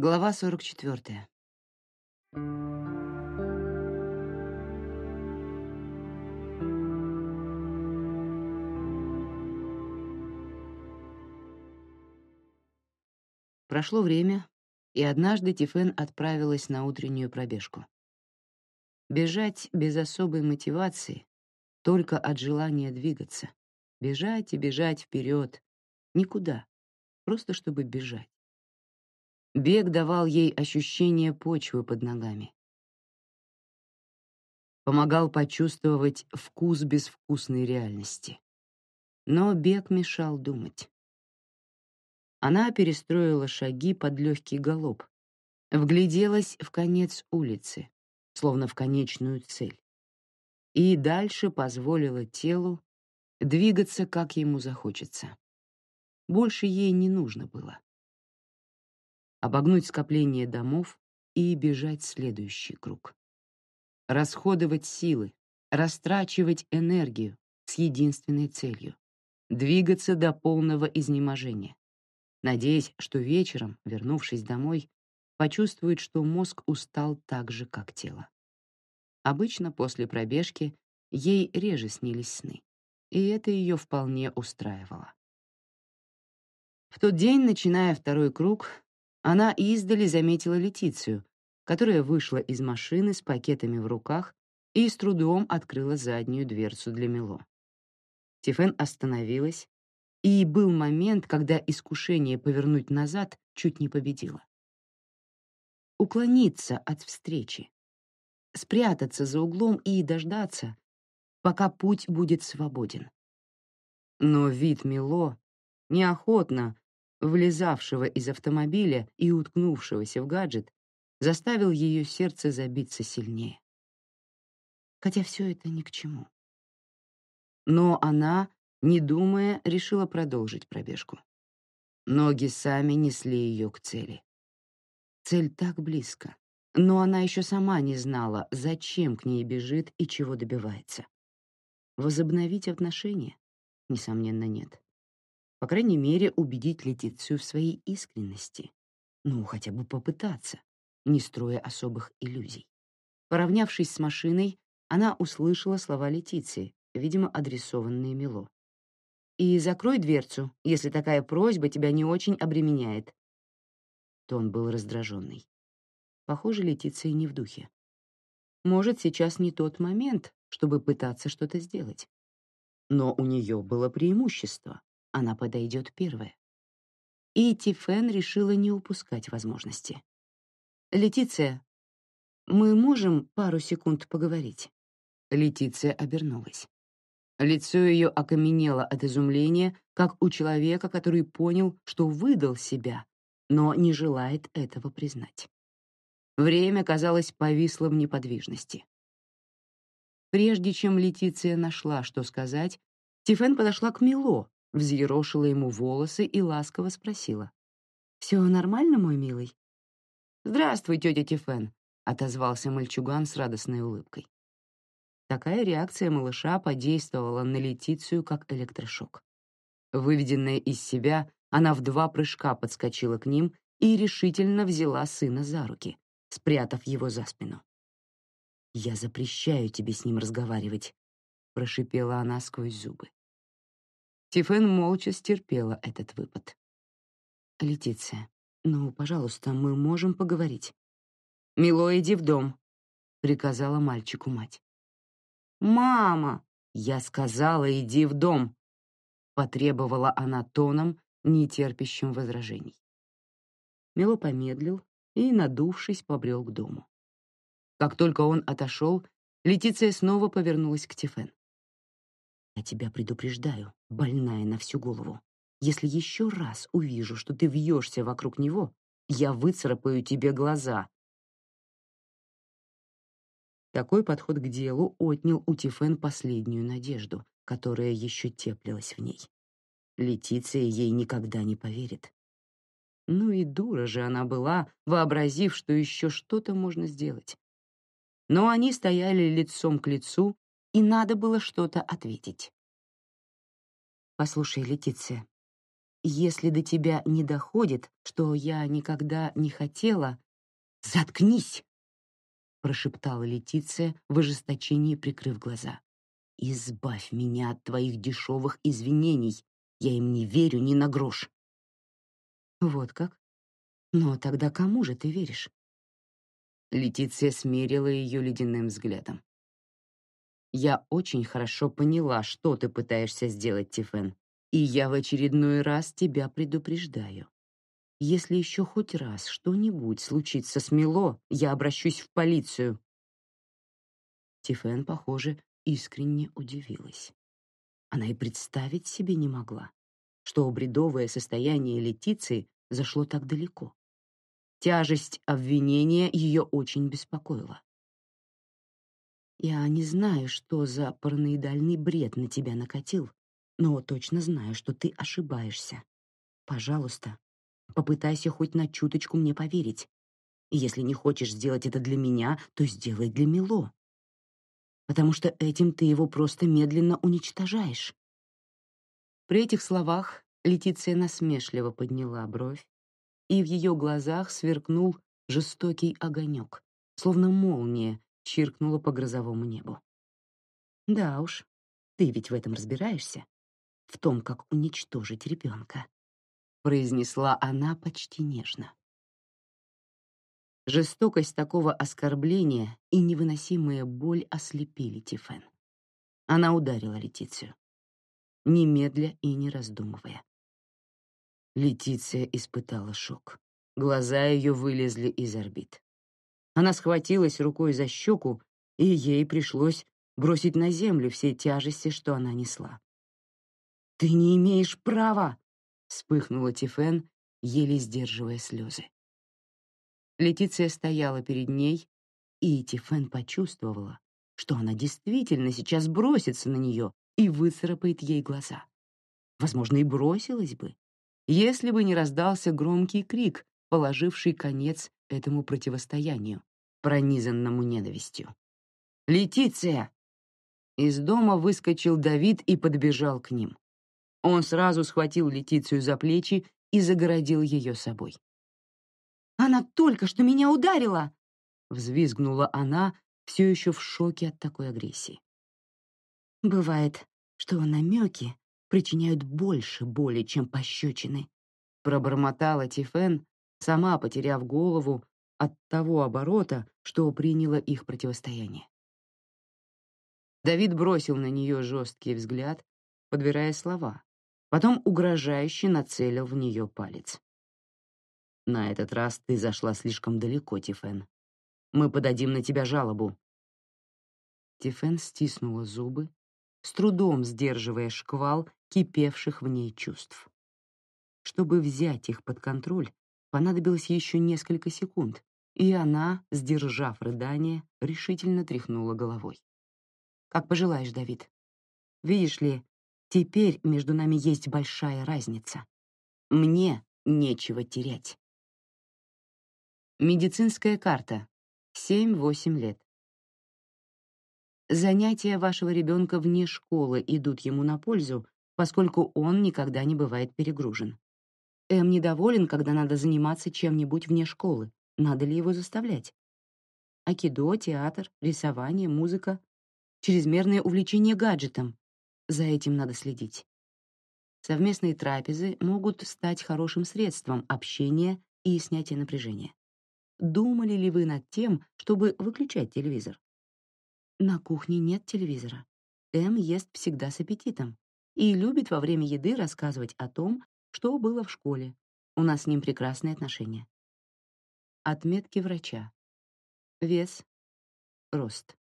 Глава 44. Прошло время, и однажды Тифен отправилась на утреннюю пробежку. Бежать без особой мотивации, только от желания двигаться. Бежать и бежать вперед. Никуда. Просто чтобы бежать. Бег давал ей ощущение почвы под ногами. Помогал почувствовать вкус безвкусной реальности. Но бег мешал думать. Она перестроила шаги под легкий галоп, вгляделась в конец улицы, словно в конечную цель, и дальше позволила телу двигаться, как ему захочется. Больше ей не нужно было обогнуть скопление домов и бежать следующий круг. Расходовать силы, растрачивать энергию с единственной целью — двигаться до полного изнеможения, надеясь, что вечером, вернувшись домой, почувствует, что мозг устал так же, как тело. Обычно после пробежки ей реже снились сны, и это ее вполне устраивало. В тот день, начиная второй круг, она издали заметила Летицию, которая вышла из машины с пакетами в руках и с трудом открыла заднюю дверцу для Мило. Тифен остановилась, и был момент, когда искушение повернуть назад чуть не победило. Уклониться от встречи, спрятаться за углом и дождаться, пока путь будет свободен. Но вид Мило неохотно влезавшего из автомобиля и уткнувшегося в гаджет, заставил ее сердце забиться сильнее. Хотя все это ни к чему. Но она, не думая, решила продолжить пробежку. Ноги сами несли ее к цели. Цель так близко, но она еще сама не знала, зачем к ней бежит и чего добивается. Возобновить отношения? Несомненно, нет. По крайней мере, убедить Летицию в своей искренности. Ну, хотя бы попытаться, не строя особых иллюзий. Поравнявшись с машиной, она услышала слова Летиции, видимо, адресованные Мило. «И закрой дверцу, если такая просьба тебя не очень обременяет». Тон был раздраженный. Похоже, Летиция не в духе. Может, сейчас не тот момент, чтобы пытаться что-то сделать. Но у нее было преимущество она подойдет первая. И Тифен решила не упускать возможности. «Летиция, мы можем пару секунд поговорить?» Летиция обернулась. Лицо ее окаменело от изумления, как у человека, который понял, что выдал себя, но не желает этого признать. Время, казалось, повисло в неподвижности. Прежде чем Летиция нашла, что сказать, Тифен подошла к Мило, взъерошила ему волосы и ласково спросила. «Все нормально, мой милый?» «Здравствуй, тетя Тифен», — отозвался мальчуган с радостной улыбкой. Такая реакция малыша подействовала на Летицию как электрошок. Выведенная из себя, она в два прыжка подскочила к ним и решительно взяла сына за руки, спрятав его за спину. «Я запрещаю тебе с ним разговаривать», — прошипела она сквозь зубы. Тифен молча стерпела этот выпад. «Летиция, ну, пожалуйста, мы можем поговорить». «Мило, иди в дом», — приказала мальчику мать. «Мама!» — я сказала, иди в дом, — потребовала она тоном, не терпящим возражений. Мило помедлил и, надувшись, побрел к дому. Как только он отошел, Летиция снова повернулась к Тифен. Я тебя предупреждаю, больная на всю голову. Если еще раз увижу, что ты вьешься вокруг него, я выцарапаю тебе глаза. Такой подход к делу отнял у Тифен последнюю надежду, которая еще теплилась в ней. Летиция ей никогда не поверит. Ну и дура же она была, вообразив, что еще что-то можно сделать. Но они стояли лицом к лицу, и надо было что-то ответить. «Послушай, Летиция, если до тебя не доходит, что я никогда не хотела... Заткнись! прошептала Летиция в ожесточении, прикрыв глаза. Избавь меня от твоих дешевых извинений. Я им не верю ни на грош. Вот как? Но тогда кому же ты веришь? Летиция смерила ее ледяным взглядом. Я очень хорошо поняла, что ты пытаешься сделать, Тифен, и я в очередной раз тебя предупреждаю. Если еще хоть раз что-нибудь случится с Мило, я обращусь в полицию. Тифен, похоже, искренне удивилась. Она и представить себе не могла, что бредовое состояние Летиции зашло так далеко. Тяжесть обвинения ее очень беспокоила. Я не знаю, что за параноидальный бред на тебя накатил, но точно знаю, что ты ошибаешься. Пожалуйста, попытайся хоть на чуточку мне поверить. Если не хочешь сделать это для меня, то сделай для Мило. Потому что этим ты его просто медленно уничтожаешь. При этих словах Летиция насмешливо подняла бровь, и в ее глазах сверкнул жестокий огонек, словно молния чиркнула по грозовому небу. Да уж, ты ведь в этом разбираешься, в том, как уничтожить ребенка, произнесла она почти нежно. Жестокость такого оскорбления и невыносимая боль ослепили Тифен. Она ударила Летицию, немедля и не раздумывая. Летиция испытала шок. Глаза ее вылезли из орбит. Она схватилась рукой за щеку, и ей пришлось бросить на землю все тяжести, что она несла. «Ты не имеешь права!» — вспыхнула Тифен, еле сдерживая слезы. Летиция стояла перед ней, и Тифен почувствовала, что она действительно сейчас бросится на нее и выцарапает ей глаза. Возможно, и бросилась бы, если бы не раздался громкий крик, положивший конец этому противостоянию, пронизанному ненавистью. «Летиция!» Из дома выскочил Давид и подбежал к ним. Он сразу схватил Летицию за плечи и загородил ее собой. «Она только что меня ударила!» — взвизгнула она, все еще в шоке от такой агрессии. «Бывает, что намеки причиняют больше боли, чем пощечины. Пробормотала Тифен, сама потеряв голову от того оборота, что приняло их противостояние. Давид бросил на нее жесткий взгляд, подбирая слова, потом угрожающе нацелил в нее палец. «На этот раз ты зашла слишком далеко, Тифен. Мы подадим на тебя жалобу». Тифен стиснула зубы, с трудом сдерживая шквал кипевших в ней чувств. Чтобы взять их под контроль, понадобилось еще несколько секунд, и она, сдержав рыдание, решительно тряхнула головой. «Как пожелаешь, Давид. Видишь ли, теперь между нами есть большая разница. Мне нечего терять». Медицинская карта. 7-8 лет. Занятия вашего ребенка вне школы идут ему на пользу, поскольку он никогда не бывает перегружен. Эм недоволен, когда надо заниматься чем-нибудь вне школы. Надо ли его заставлять? Акидо, театр, рисование, музыка, чрезмерное увлечение гаджетом. За этим надо следить. Совместные трапезы могут стать хорошим средством общения и снятия напряжения. Думали ли вы над тем, чтобы выключать телевизор? На кухне нет телевизора. Эм ест всегда с аппетитом и любит во время еды рассказывать о том, что было в школе. У нас с ним прекрасные отношения. Отметки врача. Вес. Рост.